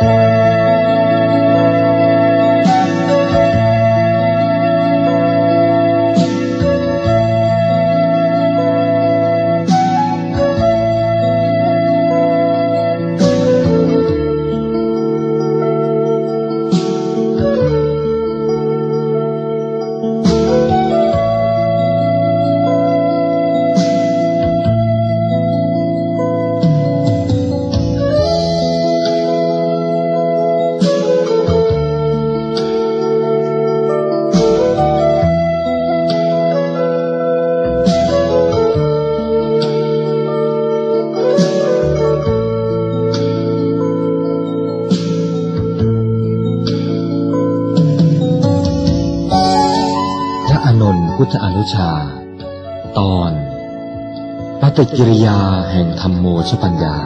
พุท กิริยาแห่งธรรมโมชปัญญา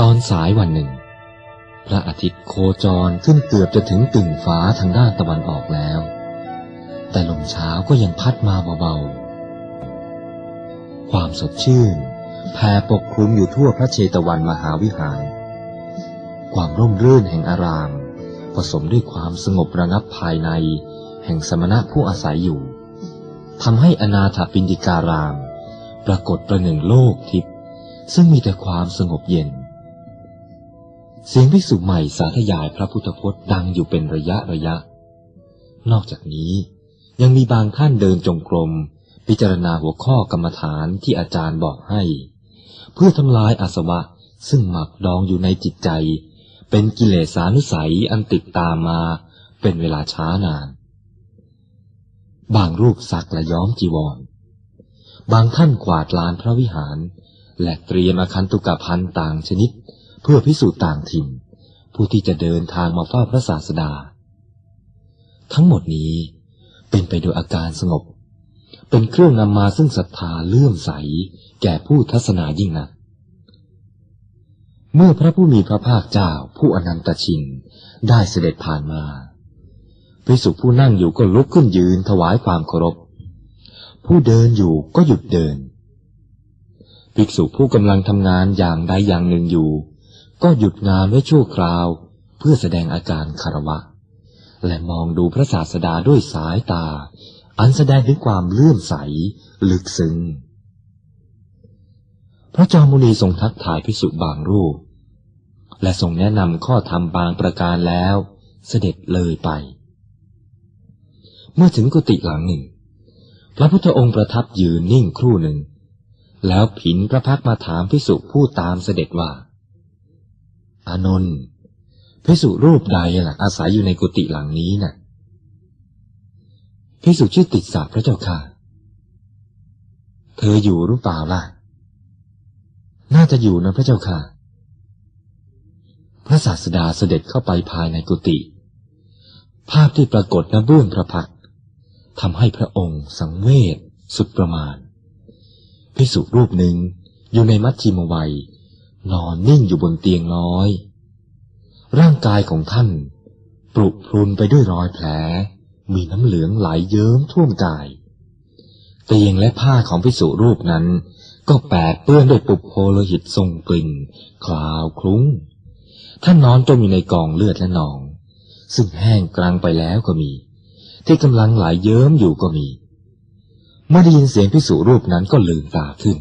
ตอนสายวันหนึ่ง พระอาทิตย์โคจรขึ้นเกือบจะถึงตึ่งฟ้าทางด้านตะวันออกแล้ว ก็ยังพัดมาเบาๆ ความสดชื่นแผ่ปกคลุมอยู่ทั่วพระเชตวันมหาวิหาร ความร่มรื่นแห่งอาราม ผสมด้วยความสงบระงับภายใน แห่งสมณะผู้อาศัยอยู่ทำให้อนาถปินดิการาม ปรากฏประหนึ่งโลกทิพย์ซึ่งมีแต่ความสงบเย็น เสียงภิกษุใหม่สาธยายพระพุทธพจน์ดังอยู่เป็นระยะระยะ นอกจากนี้ ยังมีบางท่านเดินจงกรม พิจารณาหัวข้อกรรมฐานที่อาจารย์บอกให้ เพื่อทำลายอาสวะซึ่งหมักดองอยู่ในจิตใจ เป็นกิเลสานุสัยอันติดตามมาเป็นเวลาช้านาน บางรูปสักและย้อมจีวร บางท่านกวาดลานพระวิหาร และเตรียมอาคันตุกพันต่างชนิด เพื่อพิสูจน์ต่างถิ่น ผู้ที่จะเดินทางมาเฝ้าพระศาสดา ทั้งหมดนี้ เป็นไปโดยอาการสงบ เป็นเครื่องนำมาซึ่งศรัทธาเลื่อมใส แก่ผู้ทัศนายิ่งนัก เมื่อพระผู้มีพระภาคเจ้าผู้อนันตชินได้เสด็จผ่านมาภิกษุผู้นั่งอยู่ก็ลุกขึ้นยืนถวายความเคารพ ผู้เดินอยู่ก็หยุดเดิน ภิกษุผู้กำลังทำงานอย่างใดอย่างหนึ่งอยู่ ก็หยุดงานไว้ชั่วคราว เพื่อแสดงอาการคารวะ และมองดูพระศาสดาด้วยสายตา อันแสดงถึงความเลื่อมใส ลึกซึ้ง พระจอมุนีทรงทักทายพิสุบางรูป และทรงแนะนำข้อธรรมบางประการแล้ว เสด็จเลยไป เมื่อถึงกุฏิหลังหนึ่ง พระพุทธองค์ประทับยืนนิ่งครู่หนึ่ง แล้วผินพระพักมาถามพิสุผู้ตามเสด็จว่า อานนท์ พิสุรูปใดล่ะ อาศัยอยู่ในกุฏิหลังนี้นะ่ะพิสุชื่อติดสาพระเจ้าค่ะ เธออยู่หรือเปล่าล่ะ น่าจะอยู่นะพระเจ้าค่ะ พระศาสดาเสด็จเข้าไปภายในกุฏิ ภาพที่ปรากฏณเบื้องพระพักทำให้พระองค์สังเวชสุดประมาณพิสุรูปหนึ่งอยู่ในมัชชิมวัย นอนนิ่งอยู่บนเตียงน้อย ร่างกายของท่านปรุพรุนไปด้วยรอยแผล มีน้ำเหลืองไหลเยิ้มท่วมกาย เตียงและผ้าของพิสุรูปนั้น ก็แปดเปื้อนด้วยปุบโพโลหิตทรงกลิ่นคลาวคลุ้ง ท่านนอนจมอยู่ในกองเลือดและนอง ซึ่งแห้งกลางไปแล้วก็มี ที่กำลังไหลเยิ้มอยู่ก็มี เมื่อได้ยินเสียงพิสุรูปนั้นก็ลืมตาขึ้น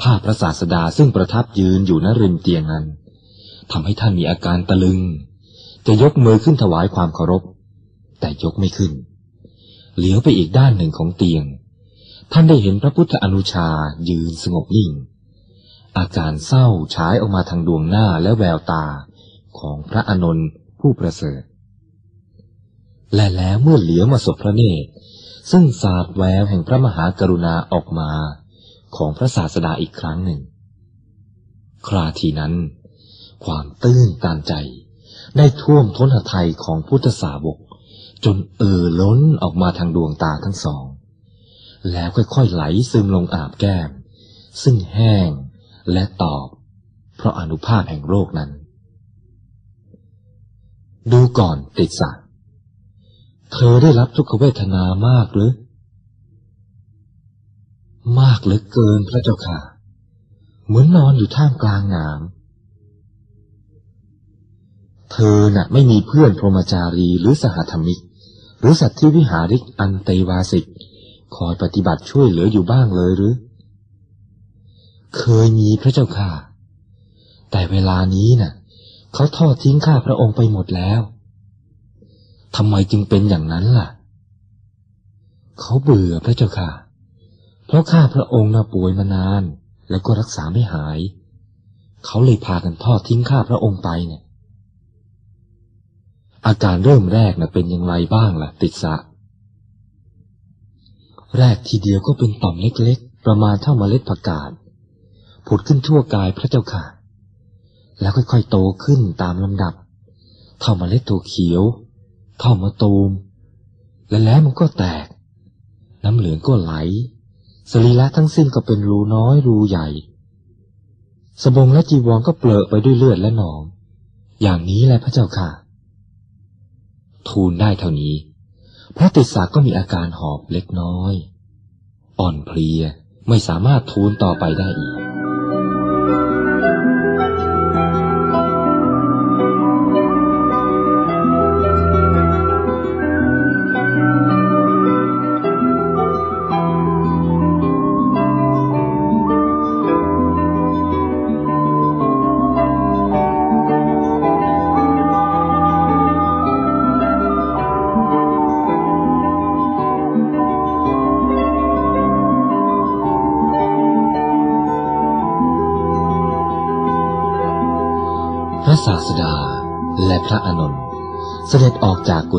ภาพพระศาสดาซึ่งประทับยืนอยู่ณริมเตียงนั้น ทำให้ท่านมีอาการตะลึง จะยกมือขึ้นถวายความเคารพ แต่ยกไม่ขึ้น เหลียวไปอีกด้านหนึ่งของเตียง ท่านได้เห็นพระพุทธอนุชายืนสงบนิ่ง อาการเศร้าฉายออกมาทางดวงหน้าและแววตาของพระอนนท์ผู้ประเสริฐ และแล้วเมื่อเหลียวมาสบพระเนตรซึ่งสาดแววแห่งพระมหากรุณาออกมาของพระศาสดาอีกครั้งหนึ่ง คราทีนั้น ความตื้นตันใจ ได้ท่วมท้นหทัยของพุทธสาวก จนเอ่อล้นออกมาทางดวงตาทั้งสอง แล้วค่อยๆไหลซึมลงอาบแก้ม ซึ่งแห้งและตอบ เพราะอนุภาพแห่งโรคนั้น ดูก่อนติดสะเธอได้รับทุกขเวทนามากหรือ มากเหลือเกินพระเจ้าค่ะ เหมือนนอนอยู่ท่ามกลางหน้ำ เธอน่ะไม่มีเพื่อนพรหมจารีหรือสหธรรมิก หรือสัตว์ที่วิหาริกอันเตวาสิก คอยปฏิบัติช่วยเหลืออยู่บ้างเลยหรือ เคยมีพระเจ้าค่ะ แต่เวลานี้น่ะ เขาทอดทิ้งข้าพระองค์ไปหมดแล้วทำไมจึงเป็นอย่างนั้นล่ะ เขาเบื่อพระเจ้าค่ะ เพราะข้าพระองค์น่ะป่วยมานาน แล้วก็รักษาไม่หาย เขาเลยพากันทอดทิ้งข้าพระองค์ไปเนี่ย อาการเริ่มแรกน่ะเป็นอย่างไรบ้างล่ะ ติดสะ แรกทีเดียวก็เป็นต่อมเล็กๆ ประมาณเท่าเมล็ดผักกาดผุดขึ้นทั่วกายพระเจ้าค่ะ แล้วค่อยๆโตขึ้นตามลำดับ เท่าเมล็ดถั่วเขียวเข้ามาตูม และแล้วมันก็แตก น้ำเหลืองก็ไหล สรีระทั้งสิ้นก็เป็นรูน้อยรูใหญ่ สบงและจีวรก็เปลอะไปด้วยเลือดและหนอง อย่างนี้แหละพระเจ้าค่ะ ทูลได้เท่านี้ พระติสาก็มีอาการหอบเล็กน้อย อ่อนเพลียไม่สามารถทูลต่อไปได้อีก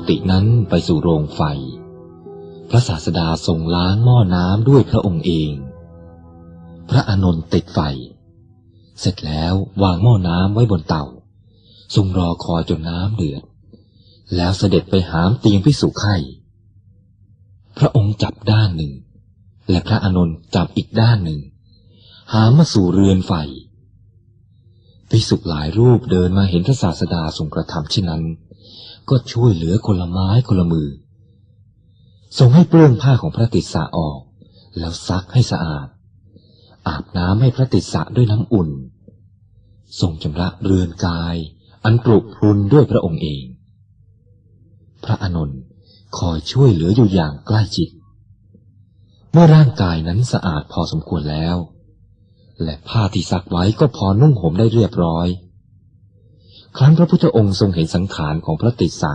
อกจากกุฏินั้นไปสู่โรงไฟ พระศาสดาทรงล้างหม้อน้ำด้วยพระองค์เอง พระอานนท์ติดไฟ เสร็จแล้ววางหม้อน้ำไว้บนเตาทรงรอคอยจนน้ำเดือด แล้วเสด็จไปหามเตียงพิสุไข่พระองค์จับด้านหนึ่ง และพระอานนท์จับอีกด้านหนึ่ง หามมาสู่เรือนไฟภิกษุหลายรูปเดินมาเห็นพระศาสดาทรงกระทำเช่นนั้น ก็ช่วยเหลือคนละไม้คนละมือทรงให้เปลื้องผ้าของพระติสสะออก แล้วซักให้สะอาด อาบน้ำให้พระติสสะด้วยน้ำอุ่น ทรงชำระเรือนกาย อันปลุกพรุนด้วยพระองค์เอง พระอนนท์คอยช่วยเหลืออยู่อย่างใกล้ชิดเมื่อร่างกายนั้นสะอาดพอสมควรแล้ว และผ้าที่ซักไว้ก็พอนุ่งห่มได้เรียบร้อย ครั้นพระพุทธองค์ทรงเห็นสังขารของพระติสสะ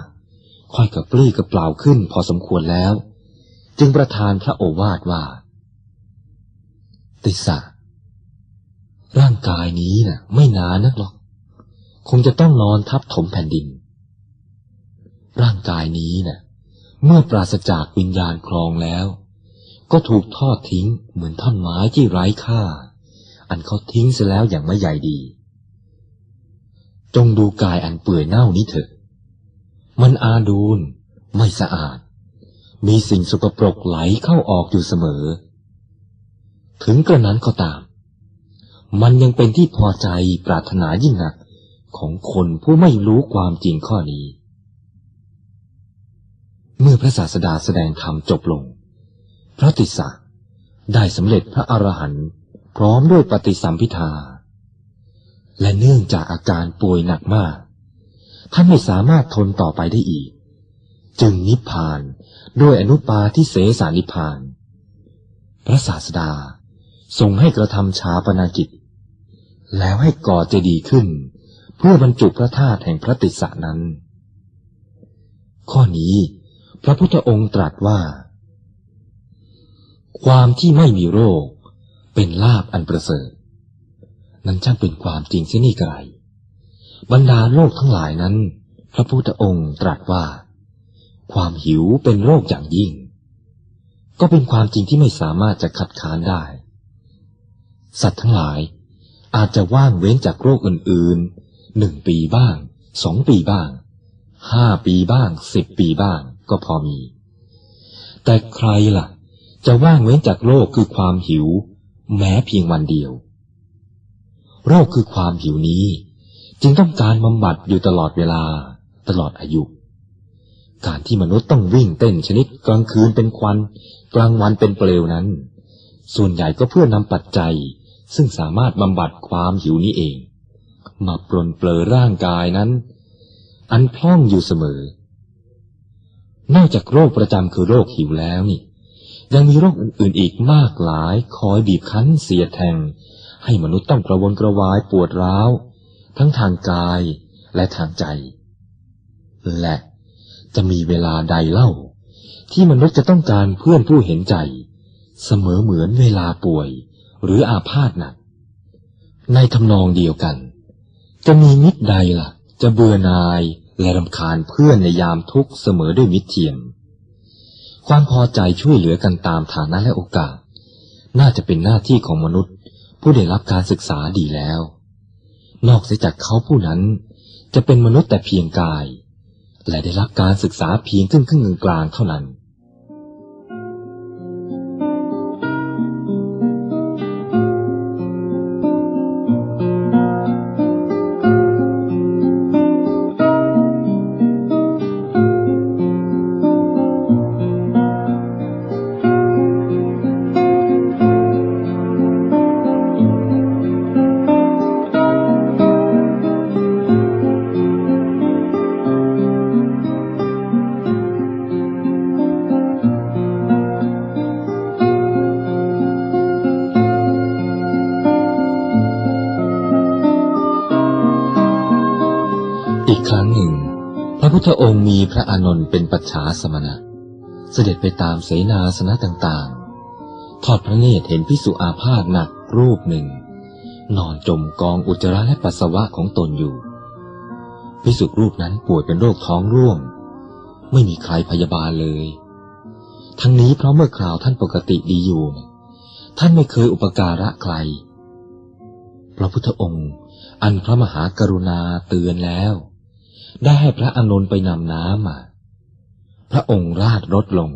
ค่อยกับปลี้กับเปล่าขึ้นพอสมควรแล้ว จึงประทานพระโอวาทว่า ติสสะร่างกายนี้นะ่ะ ไม่นานนักหรอก คงจะต้องนอนทับถมแผ่นดิน ร่างกายนี้นะ่ะ เมื่อปราศจากวิญญาณคลองแล้ว ก็ถูกทอดทิ้งเหมือนท่อนไม้ที่ไร้ค่า อันเขาทิ้งเสียแล้วอย่างไม่ใหญ่ดี จงดูกายอันเปื่อยเน่านี้เถอะ มันอาดูลไม่สะอาด มีสิ่งสกปรกไหลเข้าออกอยู่เสมอ ถึงกระนั้นก็ตาม มันยังเป็นที่พอใจปรารถนายิ่งนักของคนผู้ไม่รู้ความจริงข้อนี้ เมื่อพระศาสดาแสดงธรรมจบลง พระติสสะได้สำเร็จพระอรหันต์พร้อมด้วยปฏิสัมพิทา และเนื่องจากอาการป่วยหนักมาก ท่านไม่สามารถทนต่อไปได้อีก จึงนิพพานด้วยอนุปาที่เสสานิพพาน พระศาสดาทรงให้กระทำชาปนากิจ แล้วให้ก่อเจดีย์ขึ้น เพื่อบรรจุพระธาตุแห่งพระติสสะนั้น ข้อนี้พระพุทธองค์ตรัสว่า ความที่ไม่มีโรค เป็นลาบอันประเสริฐ นั้นช่างเป็นความจริงเสียนี่ไกลบรรดาโรคทั้งหลายนั้น พระพุทธองค์ตรัสว่า ความหิวเป็นโรคอย่างยิ่ง ก็เป็นความจริงที่ไม่สามารถจะขัดขานได้ สัตว์ทั้งหลายอาจจะว่างเว้นจากโรคอื่นๆหนึ่งปีบ้างสองปีบ้างห้าปีบ้างสิบปีบ้างก็พอมี แต่ใครล่ะ จะว่างเว้นจากโรคคือความหิว แม้เพียงวันเดียว โรคคือความหิวนี้ จึงต้องการบำบัดอยู่ตลอดเวลา ตลอดอายุ การที่มนุษย์ต้องวิ่งเต้นชนิดกลางคืนเป็นควัน กลางวันเป็นเปลวนั้น ส่วนใหญ่ก็เพื่อนำปัจจัย ซึ่งสามารถบำบัดความหิวนี้เอง มาปลนเปลือร่างกายนั้น อันพร่องอยู่เสมอ นอกจากโรคประจำคือโรคหิวแล้วนี่ยังมีโรคอื่นๆอีกมากหลายคอยบีบคั้นเสียแทง ให้มนุษย์ต้องกระวนกระวายปวดร้าว ทั้งทางกายและทางใจ และจะมีเวลาใดเล่า ที่มนุษย์จะต้องการเพื่อนผู้เห็นใจ เสมอเหมือนเวลาป่วยหรืออาพาธหนัก ในทำนองเดียวกัน จะมีมิตรใดล่ะ จะเบื่อนายและรำคาญเพื่อนในยามทุกข์เสมอด้วยมิตรเทียม ความพอใจช่วยเหลือกันตามฐานะและโอกาส น่าจะเป็นหน้าที่ของมนุษย์ ผู้ได้รับการศึกษาดีแล้ว นอกเสียจากเขาผู้นั้นจะเป็นมนุษย์แต่เพียงกาย และได้รับการศึกษาเพียงครึ่งครึ่งกลางเท่านั้น มีพระอานนท์เป็นปัจฉาสมณะ เสด็จไปตามเสนาสนะต่างๆ ทอดพระเนตรเห็นพิสุอาพาธหนักรูปหนึ่ง นอนจมกองอุจจาระและปัสสาวะของตนอยู่ พิสุรูปนั้นป่วยเป็นโรคท้องร่วง ไม่มีใครพยาบาลเลย ทั้งนี้เพราะเมื่อคราวท่านปกติดีอยู่ ท่านไม่เคยอุปการะใคร พระพุทธองค์ อันพระมหากรุณาเตือนแล้ว ได้ให้พระอานนท์ไปนำน้ำมา พระองค์ราดรถลง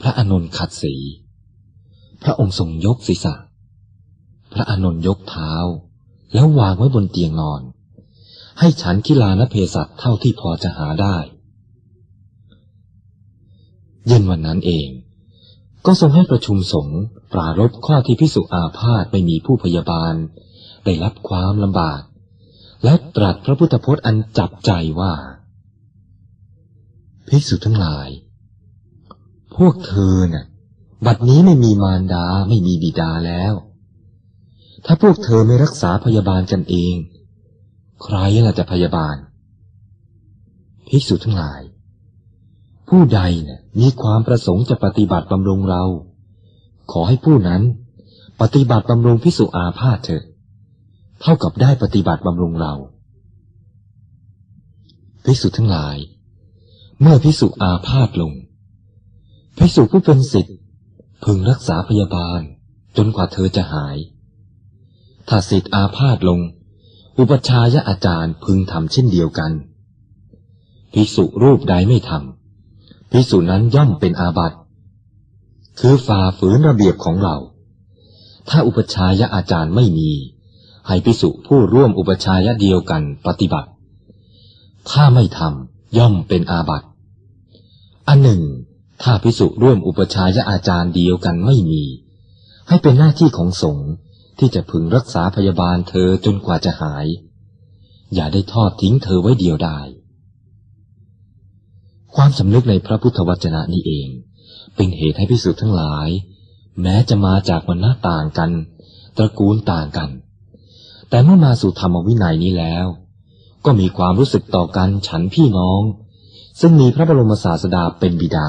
พระอานนท์ขัดสี พระองค์ทรงยกศีรษะ พระอานนท์ยกเท้า แล้ววางไว้บนเตียงนอน ให้ฉันกีฬานเพสัตเท่าที่พอจะหาได้ เย็นวันนั้นเอง ก็ทรงให้ประชุมสงฆ์ปรารบข้อที่พิสุอาพาธไม่มีผู้พยาบาล ได้รับความลำบาก และตรัสพระพุทธพจน์อันจับใจว่า ภิกษุทั้งหลาย พวกเธอน่ะ บัดนี้ไม่มีมารดาไม่มีบิดาแล้ว ถ้าพวกเธอไม่รักษาพยาบาลกันเอง ใครล่ะจะพยาบาล ภิกษุทั้งหลาย ผู้ใดน่ะมีความประสงค์จะปฏิบัติบำรุงเรา ขอให้ผู้นั้น ปฏิบัติบำรุงพิสุอาพาธเถอะ เท่ากับได้ปฏิบัติบำรุงเราภิกษุทั้งหลาย เมื่อภิกษุอาพาธลงภิกษุผู้เป็นสิทธิ์พึงรักษาพยาบาล จนกว่าเธอจะหาย ถ้าสิทธิ์อาพาธลง อุปชายะอาจารย์พึงทำเช่นเดียวกันภิกษุรูปใดไม่ทำภิกษุนั้นย่อมเป็นอาบัติ คือฝ่าฝืนระเบียบของเรา ถ้าอุปชายะอาจารย์ไม่มี ให้ภิกษุผู้ร่วมอุปชายะเดียวกันปฏิบัติ ถ้าไม่ทำย่อมเป็นอาบัติ อันหนึ่ง ถ้าภิกษุร่วมอุปชายะอาจารย์เดียวกันไม่มี ให้เป็นหน้าที่ของสงฆ์ที่จะพึงรักษาพยาบาลเธอจนกว่าจะหาย อย่าได้ทอดทิ้งเธอไว้เดียวดายความสำนึกในพระพุทธวจนะนี้เอง เป็นเหตุให้พิสุทั้งหลาย แม้จะมาจากวรรณะต่างกัน ตระกูลต่างกัน แต่เมื่อมาสู่ธรรมวินัยนี้แล้ว ก็มีความรู้สึกต่อกันฉันพี่น้อง ซึ่งมีพระบรมศาสดาเป็นบิดา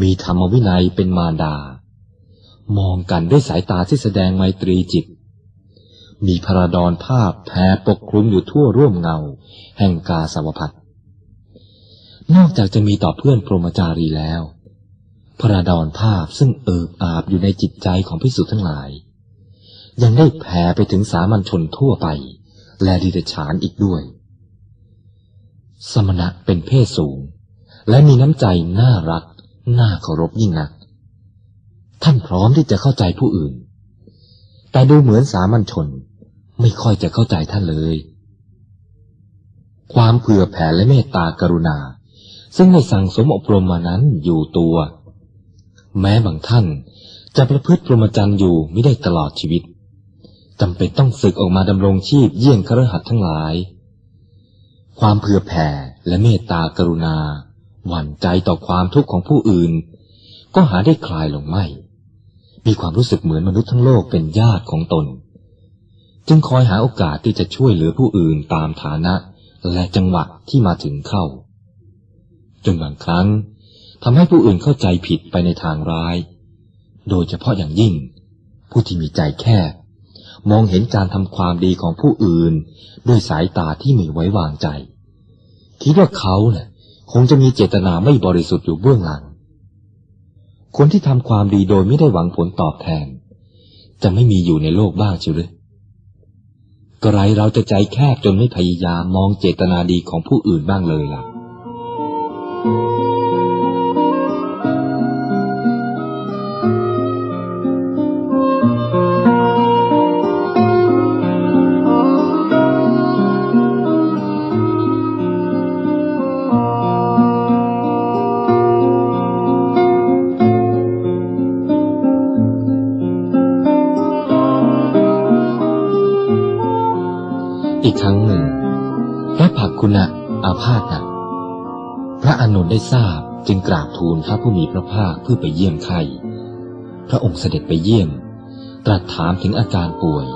มีธรรมวินัยเป็นมารดา มองกันด้วยสายตาที่แสดงไมตรีจิต มีพระดอนภาพแผ่ปกคลุมอยู่ทั่วร่วมเงา แห่งกาสาวพัดนอกจากจะมีต่อเพื่อนพรหมจารีแล้วพระดอนภาพซึ่งเอิบอาบอยู่ในจิตใจของพิสุทั้งหลาย ยังได้แผ่ไปถึงสามัญชนทั่วไป และดิเดชานอีกด้วย สมณะเป็นเพศสูง และมีน้ำใจน่ารัก น่าเคารพยิ่งนัก ท่านพร้อมที่จะเข้าใจผู้อื่น แต่ดูเหมือนสามัญชนไม่ค่อยจะเข้าใจท่านเลย ความเผื่อแผ่และเมตตากรุณา ซึ่งในสั่งสมอบรมมานั้นอยู่ตัว แม้บางท่านจะประพฤติพรหมจรรย์อยู่ไม่ได้ตลอดชีวิต จำเป็นต้องศึกออกมาดำรงชีพเยี่ยงครหัสทั้งหลาย ความเผื่อแผ่และเมตตากรุณา หวั่นใจต่อความทุกข์ของผู้อื่น ก็หาได้คลายลงไม่ มีความรู้สึกเหมือนมนุษย์ทั้งโลกเป็นญาติของตน จึงคอยหาโอกาสที่จะช่วยเหลือผู้อื่นตามฐานะและจังหวะที่มาถึงเข้า จนบางครั้งทำให้ผู้อื่นเข้าใจผิดไปในทางร้าย โดยเฉพาะอย่างยิ่ง ผู้ที่มีใจแคบ มองเห็นการทำความดีของผู้อื่น ด้วยสายตาที่ไม่ไว้วางใจ คิดว่าเขาเนะ่ยคงจะมีเจตนาไม่บริสุทธิ์อยู่เบื้องหลัง คนที่ทำความดีโดยไม่ได้หวังผลตอบแทน จะไม่มีอยู่ในโลกบ้างเชียวหรือก็ไรเราจะใจแคบจนไม่พยายามมองเจตนาดีของผู้อื่นบ้างเลยล่ะ อาพาธหนักพระอานนท์ได้ทราบจึงกราบทูลพระผู้มีพระภาคเพื่อไปเยี่ยมไข้พระองค์เสด็จไปเยี่ยม ตรัสถามถึงอาการป่วย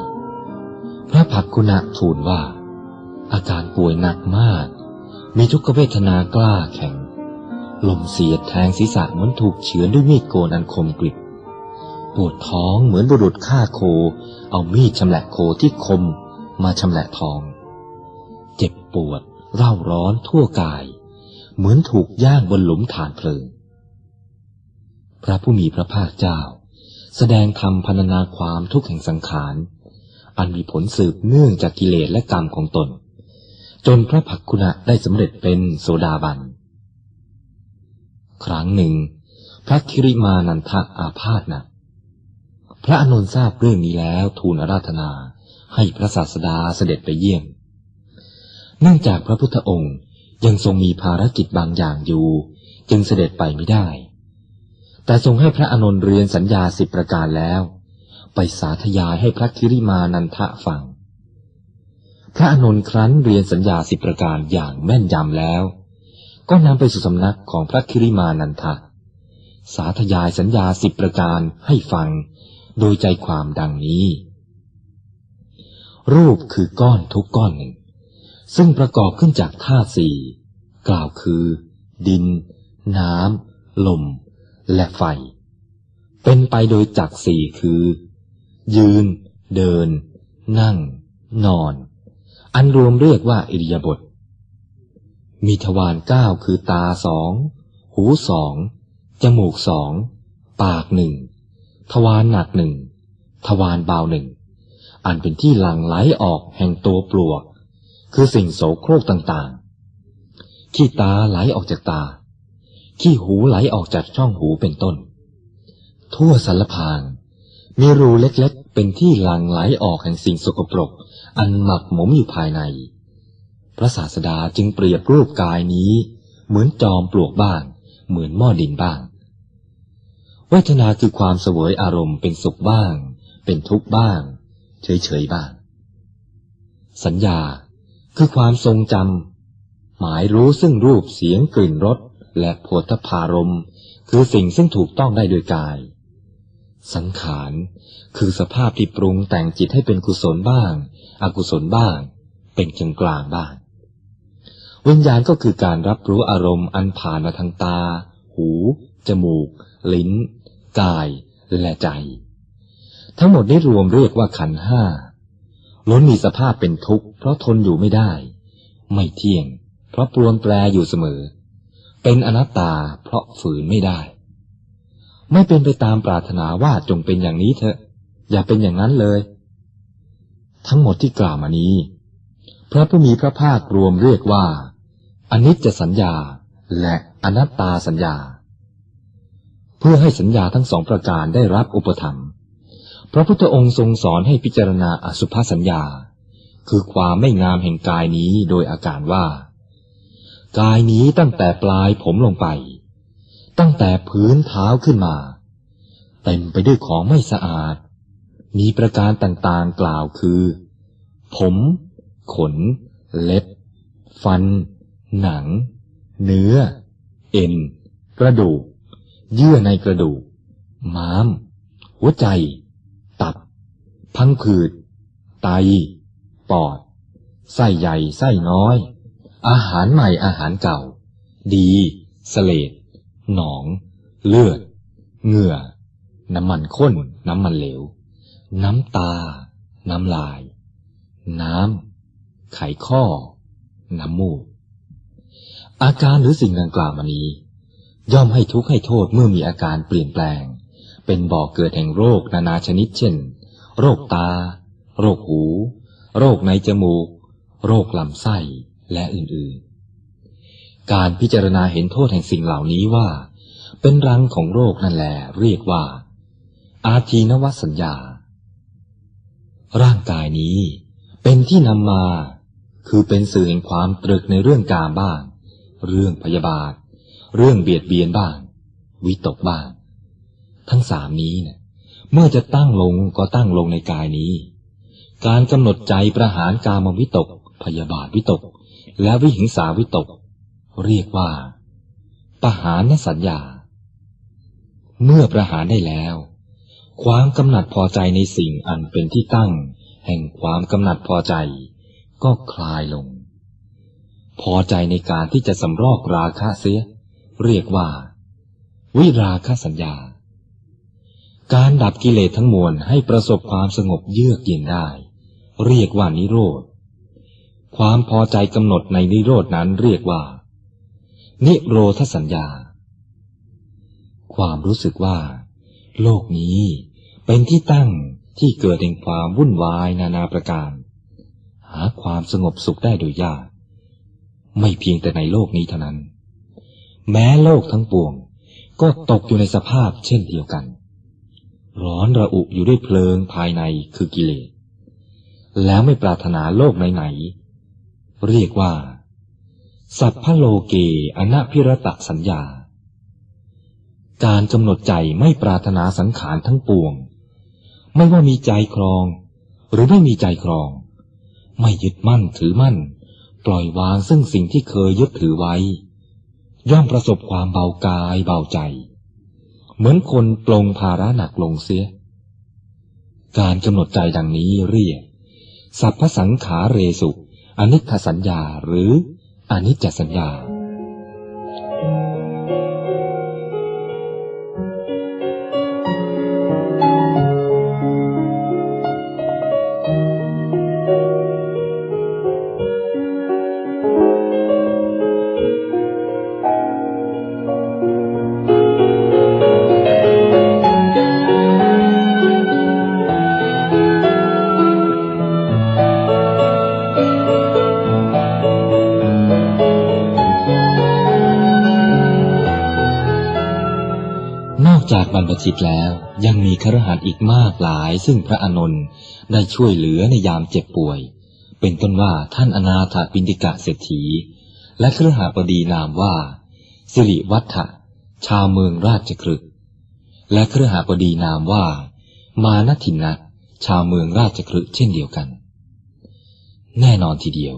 พระผักคุณะทูลว่า อาการป่วยหนักมาก มีทุกขเวทนากล้าแข็ง ลมเสียดแทงศีรษะเหมือนถูกเฉือนด้วยมีดโกนอันคมกริบปวดท้องเหมือนบุรุษฆ่าโค เอามีดชำแหละโคที่คมมาชำแหละทอง เจ็บปวด เร่าร้อนทั่วกาย เหมือนถูกย่างบนหลุมฐานเพลิง พระผู้มีพระภาคเจ้า แสดงธรรมพรรณนาความทุกข์แห่งสังขาร อันมีผลสืบเนื่องจากกิเลสและกรรมของตน จนพระผักคุณะได้สำเร็จเป็นโสดาบัน ครั้งหนึ่ง พระคิริมานันทะอาพาธนะพระอนุนทราบเรื่องนี้แล้วทูลอาราธนาให้พระศาสดาเสด็จไปเยี่ยม เนื่องจากพระพุทธองค์ยังทรงมีภารกิจบางอย่างอยู่ จึงเสด็จไปไม่ได้ แต่ทรงให้พระอนนท์เรียนสัญญาสิบประการแล้ว ไปสาธยายให้พระคิริมานันทะฟัง พระอนนท์ครั้นเรียนสัญญาสิบประการอย่างแม่นยำแล้ว ก็นำไปสู่สำนักของพระคิริมานันทะ สาธยายสัญญาสิบประการให้ฟัง โดยใจความดังนี้ รูปคือก้อนทุกก้อนหนึ่ง ซึ่งประกอบขึ้นจากธาตุสี่ กล่าวคือ ดิน น้ำ ลม และไฟ เป็นไปโดยจักสี่คือ ยืน เดิน นั่ง นอน อันรวมเรียกว่าอิริยาบถ มีทวารเก้าคือตาสอง หูสอง จมูกสอง ปากหนึ่ง ทวารหนักหนึ่ง ทวารเบาหนึ่ง อันเป็นที่หลั่งไหลออกแห่งตัวปลวก คือสิ่งโสโครกต่างๆ ขี้ตาไหลออกจากตา ขี้หูไหลออกจากช่องหูเป็นต้น ทั่วสารพาง มีรูเล็กๆ เป็นที่หลั่งไหลออกแห่งสิ่งสกปรก อันหมักหมมอยู่ภายใน พระศาสดาจึงเปรียบรูปกายนี้ เหมือนจอมปลวกบ้าง เหมือนหม้อดินบ้าง เวทนาคือความเสวยอารมณ์เป็นสุขบ้าง เป็นทุกข์บ้าง เฉยๆบ้าง สัญญา คือความทรงจำหมายรู้ซึ่งรูปเสียงกลิ่นรสและโผฏฐารมคือสิ่งซึ่งถูกต้องได้โดยกาย สังขารคือสภาพที่ปรุงแต่งจิตให้เป็นกุศลบ้าง อกุศลบ้าง เป็นกลางกลางบ้าง วิญญาณก็คือการรับรู้อารมณ์อันผ่านมาทางตา หู จมูก ลิ้น กาย และใจ ทั้งหมดนี้รวมเรียกว่าขันห้า ล้นมีสภาพเป็นทุกข์เพราะทนอยู่ไม่ได้ ไม่เที่ยง เพราะปลวนแปรอยู่เสมอ เป็นอนัตตาเพราะฝืนไม่ได้ ไม่เป็นไปตามปรารถนาว่าจงเป็นอย่างนี้เถอะ อย่าเป็นอย่างนั้นเลย ทั้งหมดที่กล่าวมานี้ พระผู้มีพระภาครวมเรียกว่าอนิจจสัญญาและอนัตตาสัญญา เพื่อให้สัญญาทั้งสองประการได้รับอุปถัม ระพุทธองค์ทรงสอนให้พิจารณาอสุภสัญญา คือความไม่งามแห่งกายนี้โดยอาการว่า กายนี้ตั้งแต่ปลายผมลงไป ตั้งแต่พื้นเท้าขึ้นมา เต็มไปด้วยของไม่สะอาด มีประการต่างๆกล่าวคือ ผม ขน เล็บ ฟัน หนัง เนื้อ เอ็น กระดูก เยื่อในกระดูก ม้าม หัวใจ ตับ พังผืด ไต ปอด ไส้ใหญ่ ไส้น้อย อาหารใหม่อาหารเก่า ดีสเลดหนอง เลือด เหงื่อ น้ำมันข้น น้ำมันเหลว น้ำตา น้ำลาย น้ำ ไขข้อ น้ำมูก อาการหรือสิ่งดังกล่าวมานี้ ย่อมให้ทุกข์ให้โทษเมื่อมีอาการเปลี่ยนแปลง เป็นบ่อกเกิดแห่งโรคนานาชนิดเช่น โรคตา โรคหู โรคในจมูก โรคลำไส้และอื่นๆ การพิจารณาเห็นโทษแห่งสิ่งเหล่านี้ว่า เป็นรังของโรคนั่นแหละเรียกว่า อาทีนวสัญญา ร่างกายนี้เป็นที่นำมา คือเป็นสื่อแห่งความตรึกในเรื่องการบ้าง เรื่องพยาบาท เรื่องเบียดเบียนบ้าง วิตกบ้าง ทั้งสามนี้เนะี่ยเมื่อจะตั้งลงก็ตั้งลงในกายนี้ การกำหนดใจประหารกามวิตก พยาบาทวิตก และวิหิงสาวิตก เรียกว่า ประหารนสัญญา เมื่อประหารได้แล้ว ความกำหนัดพอใจในสิ่งอันเป็นที่ตั้ง แห่งความกำหนัดพอใจ ก็คลายลง พอใจในการที่จะสำรอกราคะเสีย เรียกว่า วิราคะสัญญา การดับกิเลสทั้งมวลให้ประสบความสงบเยือกเย็นได้ เรียกว่านิโรธ ความพอใจกำหนดในนิโรดนั้นเรียกว่า นิโรธสัญญา ความรู้สึกว่า โลกนี้เป็นที่ตั้งที่เกิดแห่งความวุ่นวายนานาประการ หาความสงบสุขได้โดยยาก ไม่เพียงแต่ในโลกนี้เท่านั้น แม้โลกทั้งปวงก็ตกอยู่ในสภาพเช่นเดียวกัน ร้อนระอุอยู่ด้วยเพลิงภายในคือกิเลส แล้วไม่ปรารถนาโลกไหนๆเรียกว่า สัพพโลเกอนาพิรตะสัญญา การกำหนดใจไม่ปรารถนาสังขารทั้งปวง ไม่ว่ามีใจครอง หรือไม่มีใจครอง ไม่ยึดมั่นถือมั่น ปล่อยวางซึ่งสิ่งที่เคยยึดถือไว้ ย่อมประสบความเบากายเบาใจ เหมือนคนปลงภาระหนักลงเสีย การกำหนดใจดังนี้เรียก สัพพสังขาเรสุอนิจจสัญญาหรืออนิจจสัญญา จากบรรพชิตแล้วยังมีครหัสอีกมากหลาย ซึ่งพระอานนท์ได้ช่วยเหลือในยามเจ็บป่วย เป็นต้นว่าท่านอนาถปินติกะเศรษฐี และครหาบดีนามว่า สิริวัฒะชาวเมืองราชครึก และครหาบดีนามว่า มานทินะชาวเมืองราชครึกเช่นเดียวกัน แน่นอนทีเดียว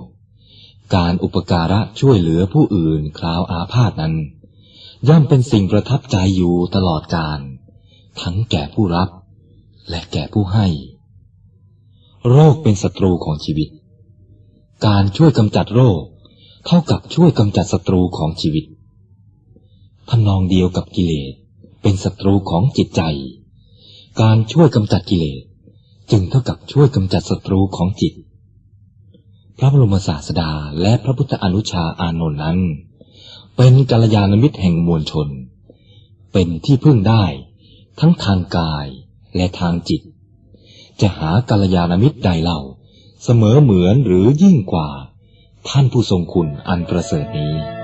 การอุปการะช่วยเหลือผู้อื่นคราวอาพาธนั้น ย่อมเป็นสิ่งประทับใจอยู่ตลอดกาลทั้งแก่ผู้รับ และแก่ผู้ให้ โรคเป็นศัตรูของชีวิต การช่วยกำจัดโรค เท่ากับช่วยกำจัดศัตรูของชีวิตทำนองเดียวกับกิเลสเป็นศัตรูของจิตใจ การช่วยกำจัดกิเลสจึงเท่ากับช่วยกำจัดศัตรูของจิต พระบรมศาสดาและพระพุทธอนุชาอานนท์นั้น เป็นกัลยาณมิตรแห่งมวลชน เป็นที่พึ่งได้ ทั้งทางกายและทางจิต จะหากัลยาณมิตรใดเล่า เสมอเหมือนหรือยิ่งกว่า ท่านผู้ทรงคุณอันประเสริฐนี้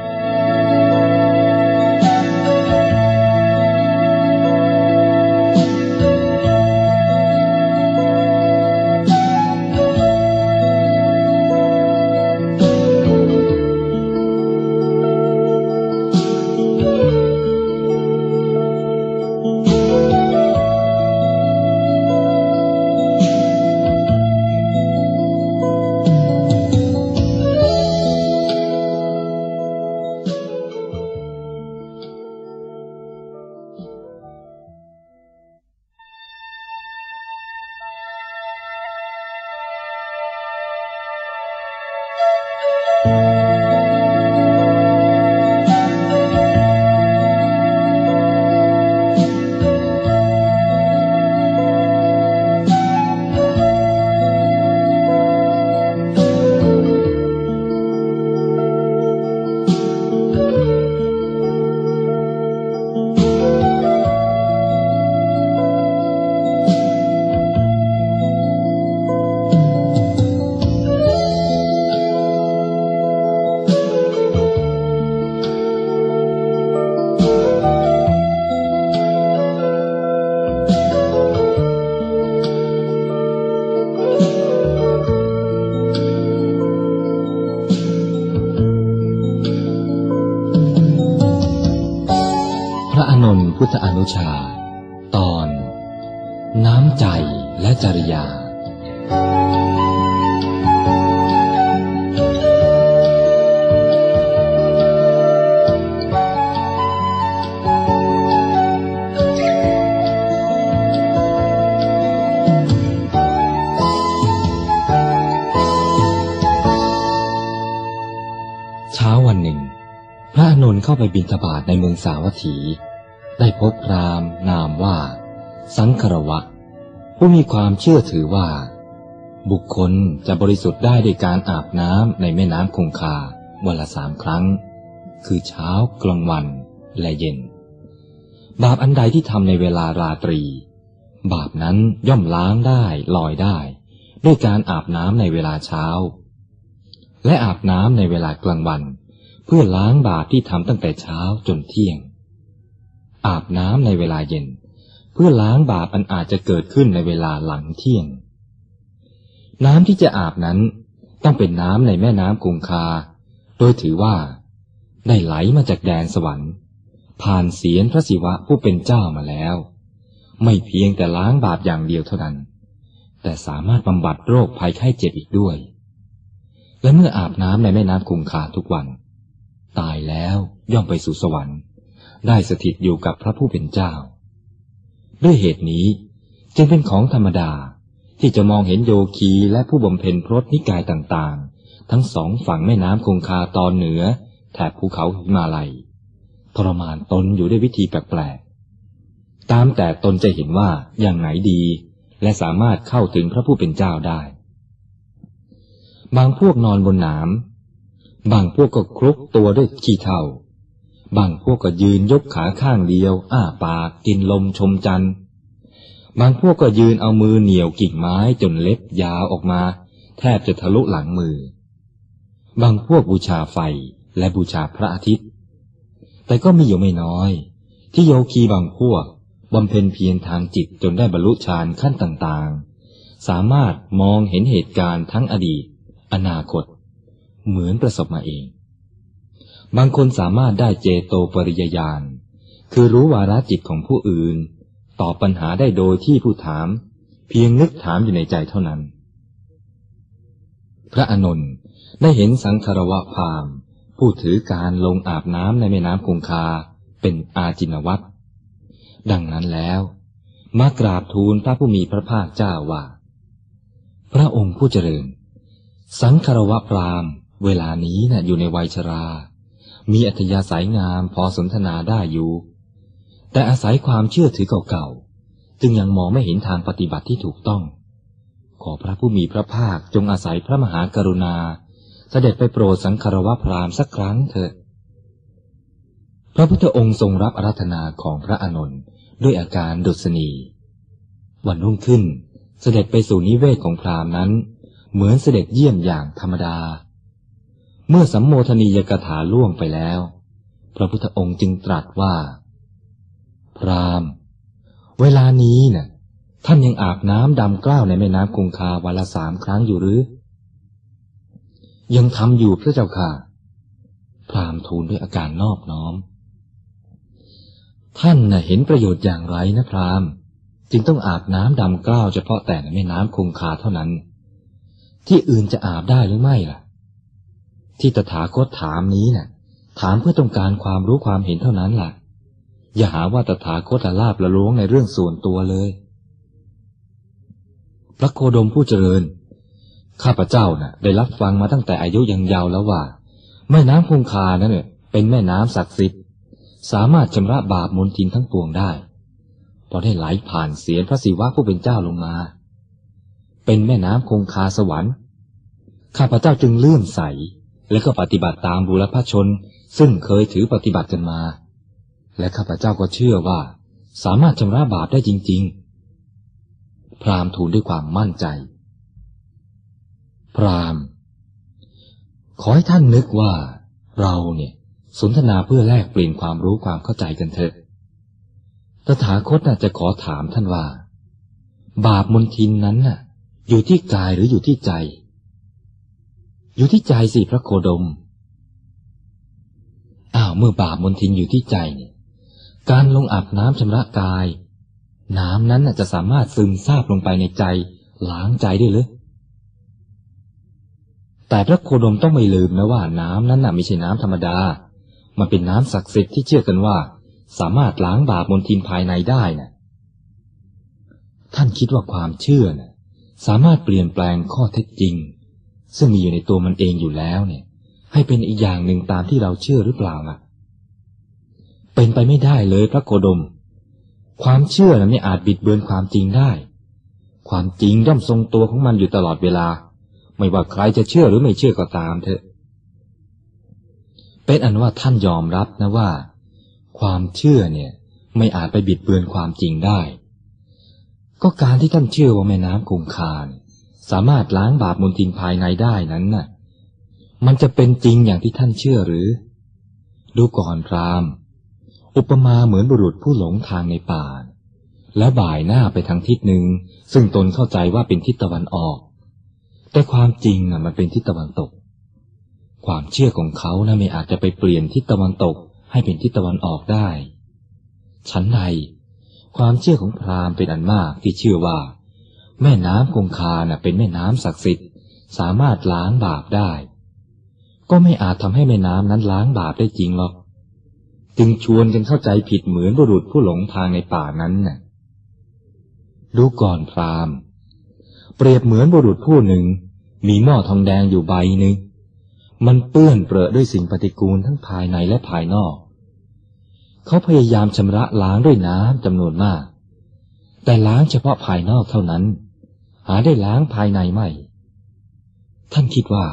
เข้าไปบิณฑบาตในเมืองสาวัตถี ได้พบพรามนามว่า สังครวะ ผู้มีความเชื่อถือว่า บุคคลจะบริสุทธิ์ได้ด้วยการอาบน้ำในแม่น้ำคงคาวันละสามครั้ง คือเช้ากลางวันและเย็น บาปอันใดที่ทำในเวลาราตรี บาปนั้นย่อมล้างได้ลอยได้ ด้วยการอาบน้ำในเวลาเช้า และอาบน้ำในเวลากลางวัน เพื่อล้างบาปที่ทำตั้งแต่เช้าจนเที่ยง อาบน้ำในเวลาเย็น เพื่อล้างบาปอันอาจจะเกิดขึ้นในเวลาหลังเที่ยง น้ำที่จะอาบนั้นต้องเป็นน้ำในแม่น้ำคงคา โดยถือว่า ได้ไหลมาจากแดนสวรรค์ ผ่านเสียนพระศิวะผู้เป็นเจ้ามาแล้ว ไม่เพียงแต่ล้างบาปอย่างเดียวเท่านั้น แต่สามารถบำบัดโรคภัยไข้เจ็บอีกด้วย และเมื่ออาบน้ำในแม่น้ำคงคาทุกวัน ตายแล้วย่อมไปสู่สวรรค์ ได้สถิตอยู่กับพระผู้เป็นเจ้า ด้วยเหตุนี้จึงเป็นของธรรมดาที่จะมองเห็นโยคีและผู้บำเพ็ญพรตนิกายต่างๆ ทั้งสองฝั่งแม่น้ำคงคาตอนเหนือ แถบภูเขาหิมาลัย ทรมานตนอยู่ด้วยวิธีแปลกๆ ตามแต่ตนจะเห็นว่าอย่างไหนดี และสามารถเข้าถึงพระผู้เป็นเจ้าได้ บางพวกนอนบนหนาม บางพวกก็คลุกตัวด้วยขี้เถ้าบางพวกก็ยืนยกขาข้างเดียว อ้าปากกินลมชมจันทร์ บางพวกก็ยืนเอามือเหนี่ยวกิ่งไม้จนเล็บยาวออกมา แทบจะทะลุหลังมือ บางพวกบูชาไฟและบูชาพระอาทิตย์ แต่ก็มีอยู่ไม่น้อย ที่โยคีบางพวกบำเพ็ญเพียรทางจิตจนได้บรรลุฌานขั้นต่างๆ สามารถมองเห็นเหตุการณ์ทั้งอดีต อนาคต เหมือนประสบมาเอง บางคนสามารถได้เจโตปริยญาณ คือรู้วาระจิตของผู้อื่น ตอบปัญหาได้โดยที่ผู้ถาม เพียงนึกถามอยู่ในใจเท่านั้น พระอานนท์ได้เห็นสังคารวะพามผู้ถือการลงอาบน้ำในแม่น้ำคงคาเป็นอาจินวัตรดังนั้นแล้ว มากราบทูลพระผู้มีพระภาคเจ้าว่า พระองค์ผู้เจริญ สังคารวะพราม เวลานี้นะ่ะอยู่ในวัยชรา มีอัธยาศัยงามพอสนทนาได้อยู่ แต่อาศัยความเชื่อถือเก่าๆ จึงยังมองไม่เห็นทางปฏิบัติที่ถูกต้อง ขอพระผู้มีพระภาคจงอาศัยพระมหากรุณา เสด็จไปโปรดสังคารวะพราหมณ์สักครั้งเถิดพระพุทธองค์ทรงรับอารัธนาของพระอานนท์ด้วยอาการดุษณี วันรุ่งขึ้นเสด็จไปสู่นิเวศของพราหมณ์นั้น เหมือนเสด็จเยี่ยมอย่างธรรมดา เมื่อสัมโมทนียกถาล่วงไปแล้ว พระพุทธองค์จึงตรัสว่า พรามเวลานี้นะ่ะ ท่านยังอาบน้ำดำกล้าวในแม่น้ำคงคาวันละสามครั้งอยู่หรือ ยังทำอยู่พระเจ้าค่ะ พรามทูลด้วยอาการนอบน้อม ท่านน่ะเห็นประโยชน์อย่างไรนะพรามจึงต้องอาบน้ำดำกล้าวเฉพาะแต่ในแม่น้ำคงคาเท่านั้น ที่อื่นจะอาบได้หรือไม่ล่ะ ที่ตถาคตถามนี้น่ะ ถามเพื่อต้องการความรู้ความเห็นเท่านั้นล่ะ อย่าหาว่าตถาคตลาบละล้วงในเรื่องส่วนตัวเลย พระโคดมผู้เจริญ ข้าพเจ้าน่ะ ได้รับฟังมาตั้งแต่อายุยังยาวแล้วว่า แม่น้ำคงคานั้นเนี่ยเป็นแม่น้ำศักดิ์สิทธิ์สามารถชำระบาปมลทินทั้งปวงได้พราะได้ไหลผ่านเสียนพระศิวะผู้เป็นเจ้าลงมา เป็นแม่น้ำคงคาสวรรค์ ข้าพเจ้าจึงเลื่อมใส และก็ปฏิบัติตามบุรพชน ซึ่งเคยถือปฏิบัติกันมา และข้าพเจ้าก็เชื่อว่า สามารถชำระบาปได้จริง ๆ พราหมณ์ทูลด้วยความมั่นใจ พราหมณ์ ขอให้ท่านนึกว่า เราเนี่ย สนทนาเพื่อแลกเปลี่ยนความรู้ความเข้าใจกันเถอะตถาคตน่ะจะขอถามท่านว่า บาปมนทินนั้นน่ะ อยู่ที่กายหรืออยู่ที่ใจ อยู่ที่ใจสิพระโคดม อ้าวเมื่อบาปมนทินอยู่ที่ใจเนี่ยการลงอาบน้ำชำระกาย น้ำนั้นจะสามารถซึมซาบลงไปในใจล้างใจได้หรือแต่พระโคดมต้องไม่ลืมนะว่าน้ำนั้นน่ะไม่ใช่น้ำธรรมดา มันเป็นน้ำศักดิ์สิทธิ์ที่เชื่อกันว่า สามารถล้างบาปมนทินภายในได้นะท่านคิดว่าความเชื่อนะสามารถเปลี่ยนแปลงข้อเท็จจริง ซึ่งมีอยู่ในตัวมันเองอยู่แล้วเนี่ย ให้เป็นอีกอย่างหนึ่งตามที่เราเชื่อหรือเปล่าล่ะ เป็นไปไม่ได้เลยพระโคดม ความเชื่อนะไม่อาจบิดเบือนความจริงได้ ความจริงย่อมทรงตัวของมันอยู่ตลอดเวลา ไม่ว่าใครจะเชื่อหรือไม่เชื่อก็ตามเถอะ เป็นอันว่าท่านยอมรับนะว่า ความเชื่อเนี่ย ไม่อาจไปบิดเบือนความจริงได้ ก็การที่ท่านเชื่อว่าแม่น้ำคงคาน สามารถล้างบาปมลทินภายในได้นั้นน่ะ มันจะเป็นจริงอย่างที่ท่านเชื่อหรือ ดูก่อนพรามอุปมาเหมือนบุรุษผู้หลงทางในป่า แล้วบ่ายหน้าไปทางทิศหนึ่ง ซึ่งตนเข้าใจว่าเป็นทิศตะวันออก แต่ความจริงอะ มันเป็นทิศตะวันตก ความเชื่อของเขานะไม่อาจจะไปเปลี่ยนทิศตะวันตกให้เป็นทิศตะวันออกได้ชั้นใดความเชื่อของพราหมณ์เป็นอันมากที่เชื่อว่า แม่น้ำคงคาน่ะเป็นแม่น้ำศักดิ์สิทธิ์สามารถล้างบาปได้ ก็ไม่อาจทำให้แม่น้ำนั้นล้างบาปได้จริงหรอก จึงชวนกันเข้าใจผิดเหมือนบุรุษผู้หลงทางในป่านั้นน่ะ ดูก่อนพรามเปรียบเหมือนบุรุษผู้หนึ่ง มีหม้อทองแดงอยู่ใบหนึ่ง มันเปื้อนเปรอะด้วยสิ่งปฏิกูลทั้งภายในและภายนอก เขาพยายามชำระล้างด้วยน้ำจำนวนมาก แต่ล้างเฉพาะภายนอกเท่านั้น หาได้ล้างภายในไม่ ท่านคิดว่า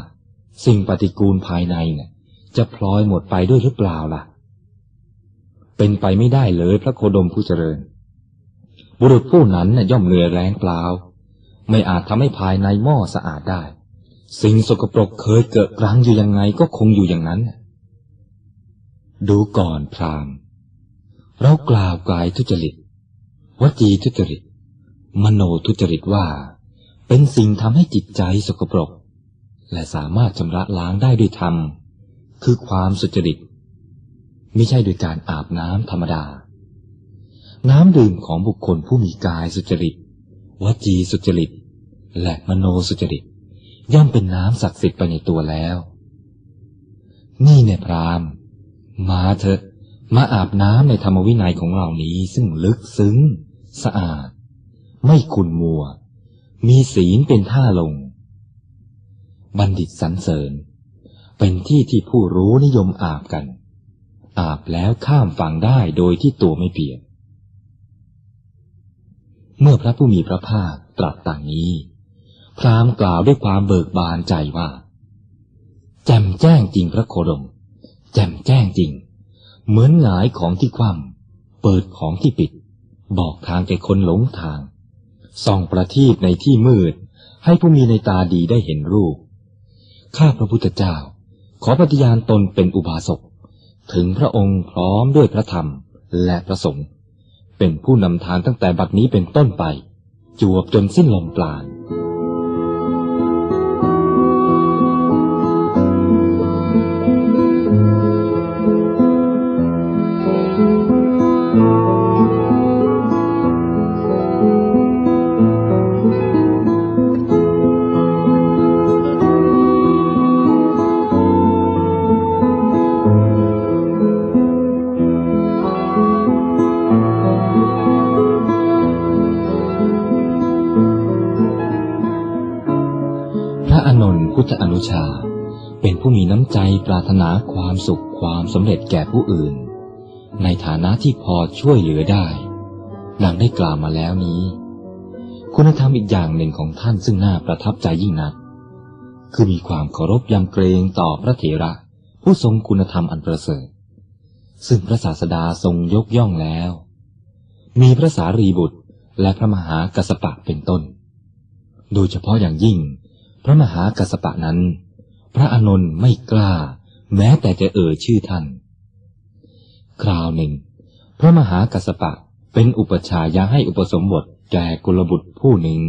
สิ่งปฏิกูลภายในเนี่ยจะพลอยหมดไปด้วยหรือเปล่าล่ะ เป็นไปไม่ได้เลยพระโคดมผู้เจริญ บุรุษผู้นั้นน่ยย่อมเหนื่อยแรงเปล่า ไม่อาจทำให้ภายในหม้อสะอาดได้ สิ่งสกปรกเคยเกิดกรังอยู่ยังไงก็คงอยู่อย่างนั้น ดูก่อนพรามเรากล่าวกายทุจริต วจีทุจริต มโนทุจริตว่า เป็นสิ่งทำให้จิตใจสกปรก และสามารถชำระล้างได้ด้วยธรรม คือความสุจริตไม่ใช่โดยการอาบน้ำธรรมดา น้ำดื่มของบุคคลผู้มีกายสุจริต วจีสุจริต และมโนสุจริต ย่อมเป็นน้ำศักดิ์สิทธิ์ไปในตัวแล้ว นี่เนี่ยพรามมาเถอะ มาอาบน้ำในธรรมวินัยของเรานี้ซึ่งลึกซึ้ง สะอาด ไม่ขุนมัว มีศีลเป็นท่าลง บัณฑิตสรรเสริญ เป็นที่ที่ผู้รู้นิยมอาบกัน อาบแล้วข้ามฝั่งได้โดยที่ตัวไม่เปียก เมื่อพระผู้มีพระภาคตรัสต่างนี้ พรามกล่าวด้วยความเบิกบานใจว่า แจ่มแจ้งจริงพระโคดม แจ่มแจ้งจริง เหมือนหงายของที่คว่ำเปิดของที่ปิด บอกทางแก่คนหลงทาง ส่องประทีปในที่มืด ให้ผู้มีในตาดีได้เห็นรูป ข้าพระพุทธเจ้า ขอปฏิญาณตนเป็นอุบาสก ถึงพระองค์พร้อมด้วยพระธรรมและพระสงฆ์ เป็นผู้นำทางตั้งแต่บัดนี้เป็นต้นไป จวบจนสิ้นลมปราณ ปรารถนาความสุขความสำเร็จแก่ผู้อื่น ในฐานะที่พอช่วยเหลือได้ ดังได้กล่าวมาแล้วนี้ คุณธรรมอีกอย่างหนึ่งของท่านซึ่งน่าประทับใจยิ่งนัก คือมีความเคารพยำเกรงต่อพระเถระ ผู้ทรงคุณธรรมอันประเสริฐ ซึ่งพระศาสดาทรงยกย่องแล้ว มีพระสารีบุตรและพระมหากัสปะเป็นต้น โดยเฉพาะอย่างยิ่ง พระมหากัสปะนั้น พระอนนท์ไม่กล้า แม้แต่จะเอ่ยชื่อท่าน คราวหนึ่ง พระมหากัสปะเป็นอุปชายาให้อุปสมบทแก่กุลบุตรผู้หนึ่ง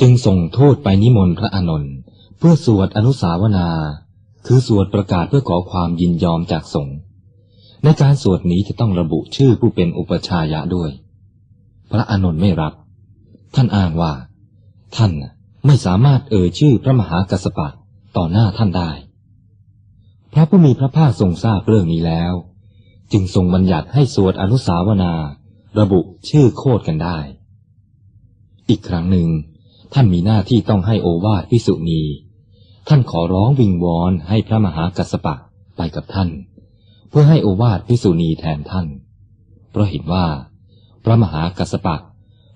จึงส่งโทษไปนิมนต์พระอนนท์เพื่อสวดอนุสาวนา คือสวดประกาศเพื่อขอความยินยอมจากสงฆ์ในการสวดนี้จะต้องระบุชื่อผู้เป็นอุปชายะด้วย พระอนนท์ไม่รับ ท่านอ้างว่า ท่านไม่สามารถเอ่ยชื่อพระมหากัสสปะ ต่อหน้าท่านได้ พระผู้มีพระภาคทรงทราบเรื่องนี้แล้ว จึงทรงบัญญัติให้สวดอนุสาวนา ระบุชื่อโคดกันได้ อีกครั้งหนึ่ง ท่านมีหน้าที่ต้องให้โอวาทพิสุณี ท่านขอร้องวิงวอนให้พระมหากัสสปะไปกับท่าน เพื่อให้โอวาทพิสุณีแทนท่าน เพราะเห็นว่า พระมหากัสสปะ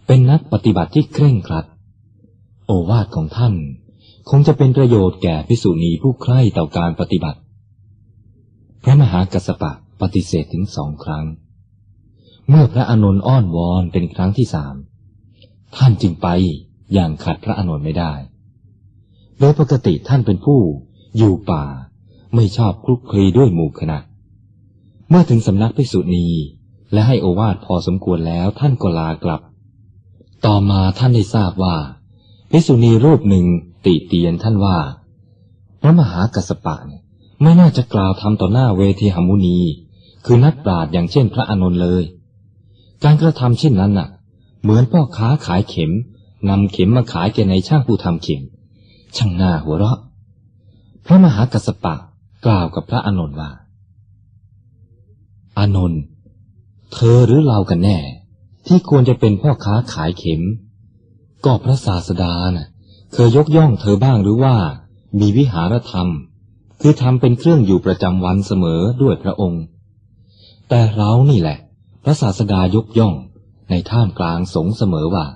เป็นนักปฏิบัติที่เคร่งครัด โอวาทของท่าน คงจะเป็นประโยชน์แก่พิสุณีผู้ใคร่ต่อการปฏิบัติ พระมหากัสสปะปฏิเสธถึงสองครั้ง เมื่อพระอานนท์อ้อนวอนเป็นครั้งที่สามท่านจึงไปอย่างขัดพระอานนท์ไม่ได้ โดยปกติท่านเป็นผู้อยู่ป่าไม่ชอบคลุกคลีด้วยหมู่คณะ เมื่อถึงสำนักพิสุณีและให้โอวาทพอสมควรแล้วท่านก็ลากลับ ต่อมาท่านได้ทราบว่าพิสุณีรูปหนึ่ง ติเตียนท่านว่า พระมหากัสสปะไม่น่าจะกล่าวทำต่อหน้าเวทีหมุนี คือนักปราชญ์อย่างเช่นพระอานนท์เลย การกระทำเช่นนั้นน่ะ เหมือนพ่อค้าขายเข็มนำเข็มมาขายแก่ในช่างผู้ทำเข็ม ช่างหน้าหัวเราะ พระมหากัสสปะกล่าวกับพระอานนท์ว่า อานนท์เธอหรือเรากันแน่ ที่ควรจะเป็นพ่อค้าขายเข็ม ก็พระศาสดานะ่ะ เคยยกย่องเธอบ้างหรือว่า มีวิหารธรรม คือทำเป็นเครื่องอยู่ประจำวันเสมอด้วยพระองค์ แต่เรานี่แหละ พระศาสดายกย่องในท่ามกลางสงเสมอว่า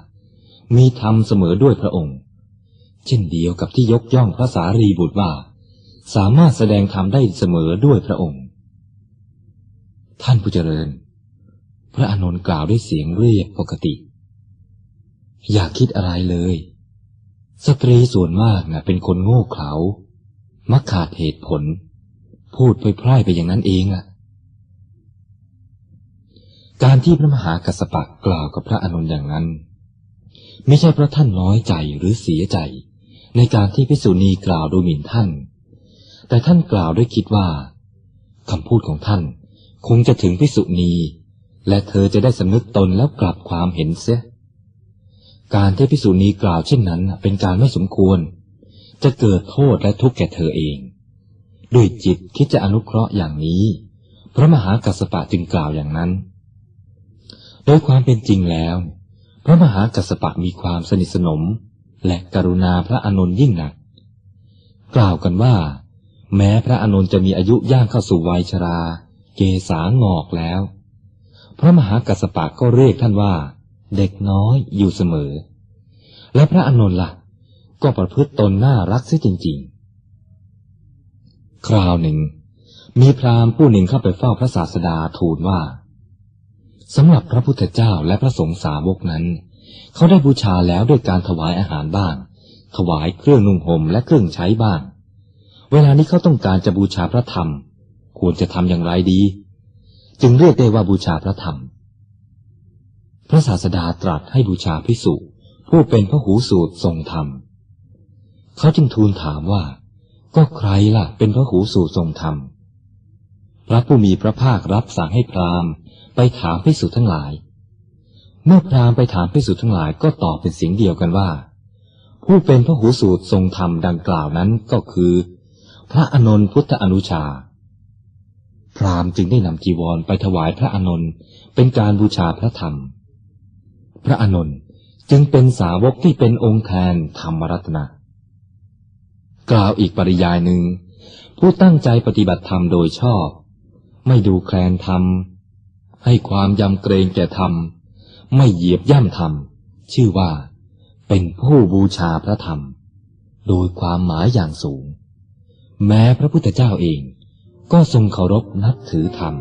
มีธรรมเสมอด้วยพระองค์ เช่นเดียวกับที่ยกย่องพระสารีบุตรว่า สามารถแสดงธรรมได้เสมอด้วยพระองค์ ท่านผู้เจริญ พระอานนท์กล่าวด้วยเสียงเรียบปกติ อย่าคิดอะไรเลย สตรีส่วนมากนะ่ะ เป็นคนโง่เขลามักขาดเหตุผล พูดไปพร่ายไปอย่างนั้นเองอะการที่พระมหากัสปะกล่าวกับพระอนุนอย่างนั้น ไม่ใช่เพราะท่านน้อยใจหรือเสียใจ ในการที่พิสุณีกล่าวดยหมิ่นท่าน แต่ท่านกล่าวด้วยคิดว่าคำพูดของท่าน คงจะถึงพิสุณี และเธอจะได้สำนึกตนแล้วกลับความเห็นเสีย การที่พิสูจนีกล่าวเช่นนั้นเป็นการไม่สมควร จะเกิดโทษและทุกข์แก่เธอเอง ด้วยจิตคิดจะอนุเคราะห์อย่างนี้ พระมหากัสสปะจึงกล่าวอย่างนั้น โดยความเป็นจริงแล้ว พระมหากัสสปะมีความสนิทสนม และกรุณาพระอนนท์ยิ่งหนัก กล่าวกันว่า แม้พระอนนท์จะมีอายุย่างเข้าสู่วัยชรา เกษางอกแล้ว พระมหากัสสปะก็เรียกท่านว่า เด็กน้อยอยู่เสมอ และพระอานนท์ละ่ะ ก็ประพฤติตนน่ารักซิจริง ๆ คราวหนึ่ง มีพราหมณ์ผู้หนึ่งเข้าไปเฝ้าพระศาสดาทูลว่าสำหรับพระพุทธเจ้าและพระสงฆ์สาวกนั้น เขาได้บูชาแล้วด้วยการถวายอาหารบ้าง ถวายเครื่องนุ่งห่มและเครื่องใช้บ้าง เวลานี้เขาต้องการจะบูชาพระธรรม ควรจะทำอย่างไรดี จึงเรียกได้ว่าบูชาพระธรรม พระศาสดาตรัสให้บูชาพิสุผู้เป็นพระหูสูตรทรงธรรม เขาจึงทูลถามว่า ก็ใครล่ะ เป็นพระหูสูตรทรงธรรม พระผู้มีพระภาครับสั่งให้พราหมณ์ ไปถามพิสุทั้งหลาย เมื่อพราหมณ์ไปถามพิสุทั้งหลายก็ตอบเป็นเสียงเดียวกันว่า ผู้เป็นพระหูสูตรทรงธรรมดังกล่าวนั้นก็คือ พระอนนท์พุทธอนุชา พราหมณ์จึงได้นำจีวรไปถวายพระอนนท์เป็นการบูชาพระธรรม พระอานนท์จึงเป็นสาวกที่เป็นองค์แทนธรรมรัตนะ กล่าวอีกปริยายหนึ่ง ผู้ตั้งใจปฏิบัติธรรมโดยชอบ ไม่ดูแคลนธรรม ให้ความยำเกรงแก่ธรรม ไม่เหยียบย่ำธรรม ชื่อว่า เป็นผู้บูชาพระธรรม โดยความหมายอย่างสูง แม้พระพุทธเจ้าเองก็ทรงเคารพนับถือธรรม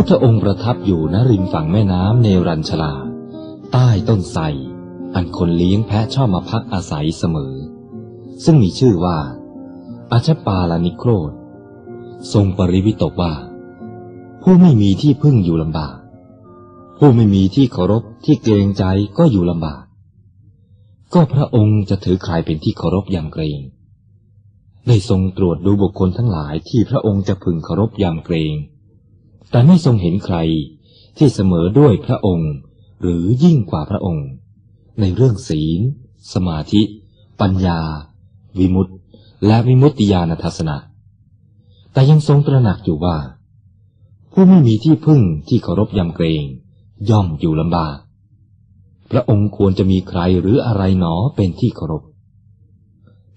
พระพุทธองค์ประทับอยู่ณริมฝั่งแม่น้ำเนรัญชลา ใต้ต้นไทรอันคนเลี้ยงแพะชอบมาพักอาศัยเสมอ ซึ่งมีชื่อว่า อาชปาลานิโครธทรงปริวิตกว่า ผู้ไม่มีที่พึ่งอยู่ลำบาก ผู้ไม่มีที่เคารพที่เกรงใจก็อยู่ลำบาก ก็พระองค์จะถือใครเป็นที่เคารพยำเกรงได้ทรงตรวจดูบุคคลทั้งหลายที่พระองค์จะพึงเคารพยำเกรง แต่ไม่ทรงเห็นใครที่เสมอด้วยพระองค์ หรือยิ่งกว่าพระองค์ ในเรื่องศีล สมาธิ ปัญญา วิมุตติ และวิมุตติญาณทัศนะ แต่ยังทรงตระหนักอยู่ว่า ผู้ไม่มีที่พึ่งที่เคารพยำเกรง ย่อมอยู่ลำบาก พระองค์ควรจะมีใครหรืออะไรหนอเป็นที่เคารพ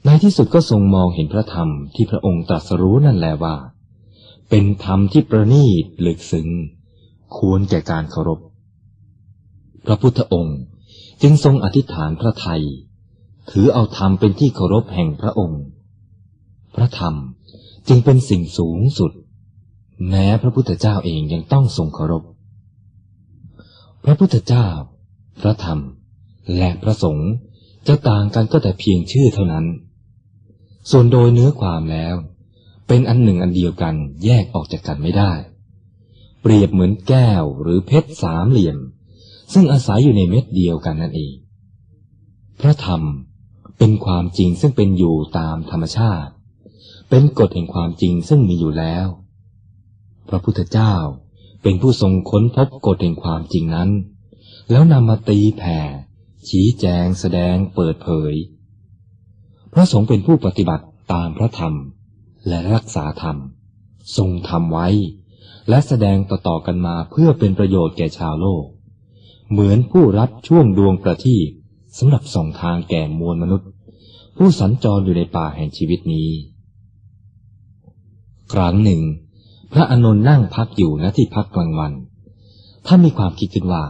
ในที่สุดก็ทรงมองเห็นพระธรรมที่พระองค์ตรัสรู้นั่นแหละว่า เป็นธรรมที่ประณีตลึกซึ้งควรแก่การเคารพ พระพุทธองค์จึงทรงอธิษฐานพระไทย ถือเอาธรรมเป็นที่เคารพแห่งพระองค์ พระธรรมจึงเป็นสิ่งสูงสุด แม้พระพุทธเจ้าเองยังต้องทรงเคารพ พระพุทธเจ้า พระธรรม และพระสงฆ์จะต่างกันก็แต่เพียงชื่อเท่านั้น ส่วนโดยเนื้อความแล้ว เป็นอันหนึ่งอันเดียวกันแยกออกจากกันไม่ได้ เปรียบเหมือนแก้วหรือเพชรสามเหลี่ยม ซึ่งอาศัยอยู่ในเม็ดเดียวกันนั่นเอง พระธรรมเป็นความจริงซึ่งเป็นอยู่ตามธรรมชาติ เป็นกฎแห่งความจริงซึ่งมีอยู่แล้ว พระพุทธเจ้าเป็นผู้ทรงค้นพบกฎแห่งความจริงนั้น แล้วนำมาตีแผ่ ชี้แจงแสดงเปิดเผย พระสงฆ์เป็นผู้ปฏิบัติตามพระธรรม และรักษาธรรม ทรงทำไว้ และแสดงต่อๆกันมาเพื่อเป็นประโยชน์แก่ชาวโลก เหมือนผู้รับช่วงดวงประทีปสำหรับส่องทางแก่มวลมนุษย์ ผู้สัญจรอยู่ในป่าแห่งชีวิตนี้ ครั้งหนึ่ง พระอนนท์นั่งพักอยู่ณที่พักกลางวันท่านมีความคิดขึ้นว่า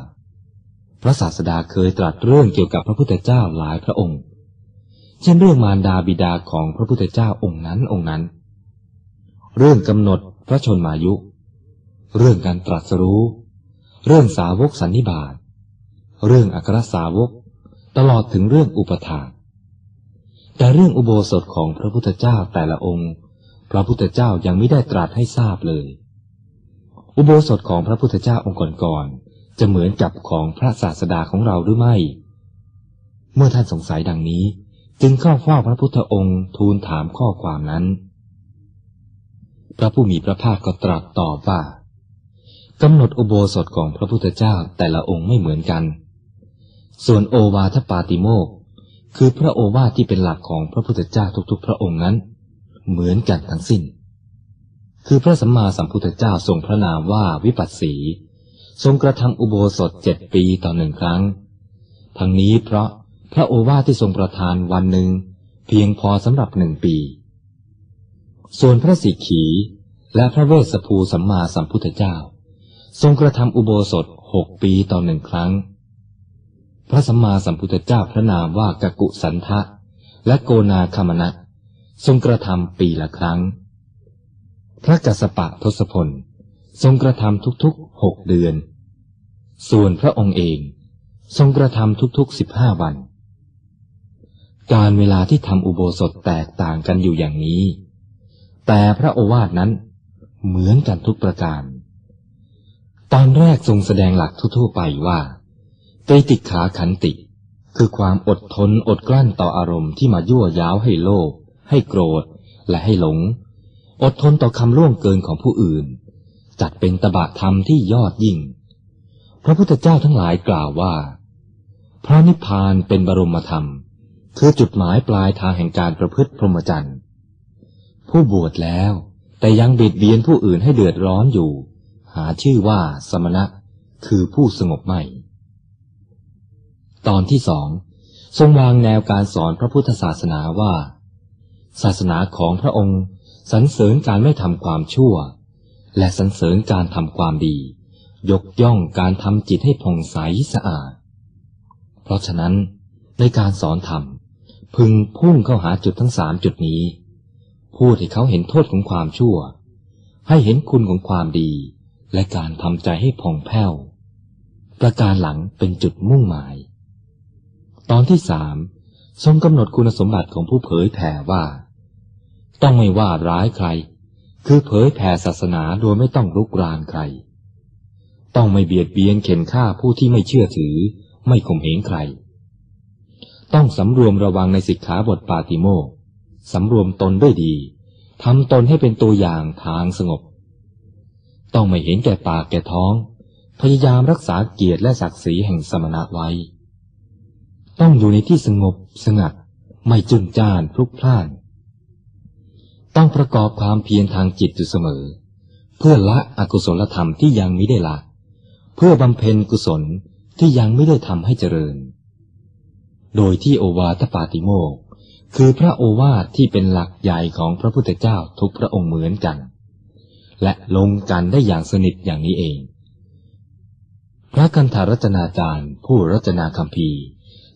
พระศาสดาเคยตรัสเรื่องเกี่ยวกับพระพุทธเจ้าหลายพระองค์ เช่นเรื่องมารดาบิดาของพระพุทธเจ้าองค์นั้นองค์นั้น เรื่องกำหนดพระชนมายุ เรื่องการตรัสรู้ เรื่องสาวกสันนิบาต เรื่องอัครสาวก ตลอดถึงเรื่องอุปถาแต่เรื่องอุโบสถของพระพุทธเจ้าแต่ละองค์ พระพุทธเจ้ายังไม่ได้ตรัสให้ทราบเลย อุโบสถของพระพุทธเจ้าองค์ก่อนๆจะเหมือนกับของพระศาสดาของเราหรือไม่ เมื่อท่านสงสัยดังนี้ จึงเข้าเฝ้าพระพุทธองค์ทูลถามข้อความนั้น พระผู้มีพระภาคก็ตรัสตอบว่ากำหนดอุโบสถของพระพุทธเจ้าแต่ละองค์ไม่เหมือนกัน ส่วนโอวาทปาติโมกคือพระโอวาทที่เป็นหลักของพระพุทธเจ้าทุกๆ พระองค์นั้น เหมือนกันทั้งสิ้น คือพระสัมมาสัมพุทธเจ้าทรงพระนามว่าวิปัสสี ทรงกระทำอุโบสถเจ็ดปีต่อหนึ่งครั้ง ทั้งนี้เพราะพระโอวาทที่ทรงประทานวันหนึ่งเพียงพอสำหรับหนึ่งปี ส่วนพระสิกขี และพระเวสสภูสัมมาสัมพุทธเจ้า ทรงกระทำอุโบสถหกปีต่อหนึ่งครั้ง พระสัมมาสัมพุทธเจ้าพระนามว่ากกุสันทะ และโกนาคามณะทรงกระทำปีละครั้ง พระกัสปะทศพล ทรงกระทำทุกๆหกเดือน ส่วนพระองค์เอง ทรงกระทำทุกๆสิบห้าวัน การเวลาที่ทำอุโบสถแตกต่างกันอยู่อย่างนี้ แต่พระโอวาทนั้นเหมือนกันทุกประการ ตอนแรกทรงแสดงหลักทั่วๆไปว่าเตติขาขันติ คือความอดทนอดกลั้นต่ออารมณ์ที่มายั่วย้าวให้โลภให้โกรธ และให้หลง อดทนต่อคำล่วงเกินของผู้อื่น จัดเป็นตบะธรรมที่ยอดยิ่ง พระพุทธเจ้าทั้งหลายกล่าวว่า พระนิพพานเป็นบรมธรรม คือจุดหมายปลายทางแห่งการประพฤติพรหมจรรย์ ผู้บวชแล้ว แต่ยังเบิดเบียนผู้อื่นให้เดือดร้อนอยู่ หาชื่อว่าสมณะคือผู้สงบไม่ ตอนที่สองทรงวางแนวการสอนพระพุทธศาสนาว่า ศาสนาของพระองค์สรรเสริญการไม่ทำความชั่ว และสรรเสริญการทำความดี ยกย่องการทำจิตให้ผ่องใสสะอาด เพราะฉะนั้นในการสอนธรรมพึงพุ่งเข้าหาจุดทั้งสามจุดนี้ พูดให้เขาเห็นโทษของความชั่ว ให้เห็นคุณของความดี และการทำใจให้ผ่องแผ้ว ประการหลังเป็นจุดมุ่งหมาย ตอนที่สามทรงกำหนดคุณสมบัติของผู้เผยแผ่ว่า ต้องไม่ว่าร้ายใคร คือเผยแผ่ศาสนาโดยไม่ต้องรุกรานใคร ต้องไม่เบียดเบียนเข็นฆ่าผู้ที่ไม่เชื่อถือ ไม่ข่มเหงใคร ต้องสำรวมระวังในสิกขาบทปาติโมก สำรวมตนด้วยดีทำตนให้เป็นตัวอย่างทางสงบ ต้องไม่เห็นแก่ปากแก่ท้อง พยายามรักษาเกียรติและศักดิ์ศรีแห่งสมณะไว้ ต้องอยู่ในที่สงบสงัด ไม่จุนจ้านพลุกพล่าน ต้องประกอบความเพียรทางจิตอยู่เสมอ เพื่อละอกุศลธรรมที่ยังไม่ได้ละ เพื่อบำเพ็ญกุศลที่ยังไม่ได้ทำให้เจริญ โดยที่โอวาทปาติโมก คือพระโอวาทที่เป็นหลักใหญ่ของพระพุทธเจ้าทุกพระองค์เหมือนกัน และลงกันได้อย่างสนิทอย่างนี้เอง พระกันธารจนาจารย์ ผู้รจนาคำพี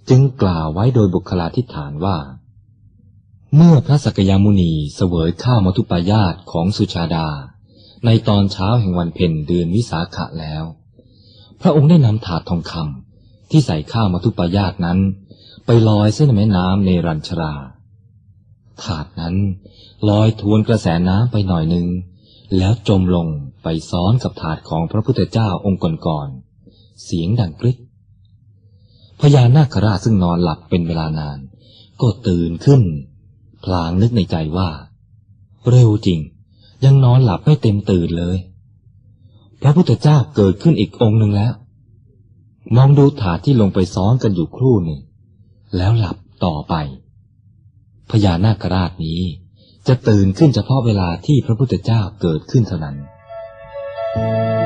จึงกล่าวไว้โดยบุคลาธิฐานว่า เมื่อพระสกยามุนีเสวยข้าวมทุปายาตของสุชาดา ในตอนเช้าแห่งวันเพ็ญเดือนวิสาขะแล้ว พระองค์ได้นำถาดทองคำที่ใส่ข้าวมทุปายาตนั้น ไปลอยเส้นแม่น้ำในรัญชรา ถาดนั้นลอยทวนกระแสน้ำไปหน่อยหนึ่ง แล้วจมลงไปซ้อนกับถาดของพระพุทธเจ้าองค์ก่อนๆเสียงดังกริ๊กพญานาคราชซึ่งนอนหลับเป็นเวลานาน ก็ตื่นขึ้น พลางนึกในใจว่า เร็วจริง ยังนอนหลับไม่เต็มตื่นเลย พระพุทธเจ้าเกิดขึ้นอีกองค์หนึ่งแล้ว มองดูถาดที่ลงไปซ้อนกันอยู่ครู่หนึ่ง แล้วหลับต่อไป พญานาคราชนี้จะตื่นขึ้นเฉพาะเวลาที่พระพุทธเจ้าเกิดขึ้นเท่านั้น Thank you.